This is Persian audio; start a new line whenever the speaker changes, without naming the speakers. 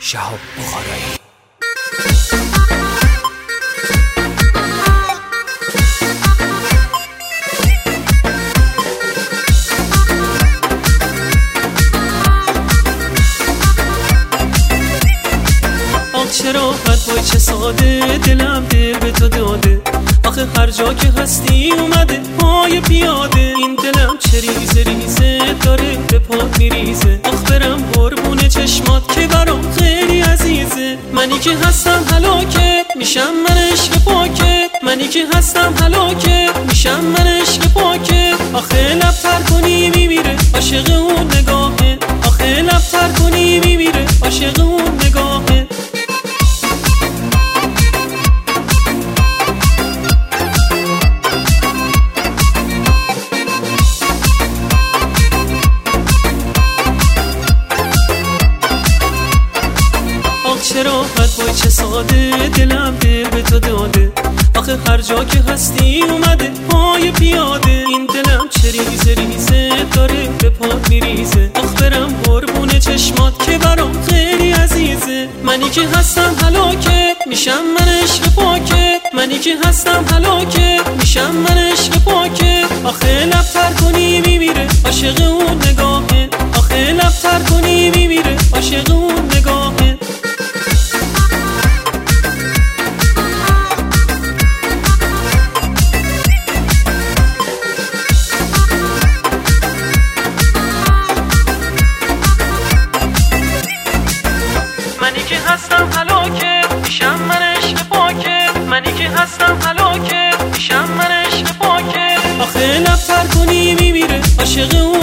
شهاب بخارایی
چه راحت وای چه ساده؟ دلم دل به تو داده. آخه هر جا که هستی اومده پای پیاده. این دلم چه ریزه ریزه. منی که هستم هلاکت میشم من عشق پاکت. منی که هستم هلاکت میشم من عشق پاکت. آخه لب کنی میمیره عاشق اون نگاهه. آخه لب کنی میمیره عاشق اون چه راحت وای چه ساده؟ دلم دل به تو داده. آخه هر جا که هستی اومده پای پیاده. این دلم چه ریزه ریزه داره به پا میریزه. آخ برم قربون چشمات که برام خیلی عزیزه. منی که هستم هلاکت میشم من عشق پاکت. منی که هستم هلاکت میشم من عشق پاکت. آخه لب کنی میمیره عاشق اون نگاهه. آخه لب کنی میمیره عاشق هستم هلاکه میشم من عشق پاکه. منی که هستم هلاکه میشم من عشق پاکه. آخه لب کنی میمیره عاشق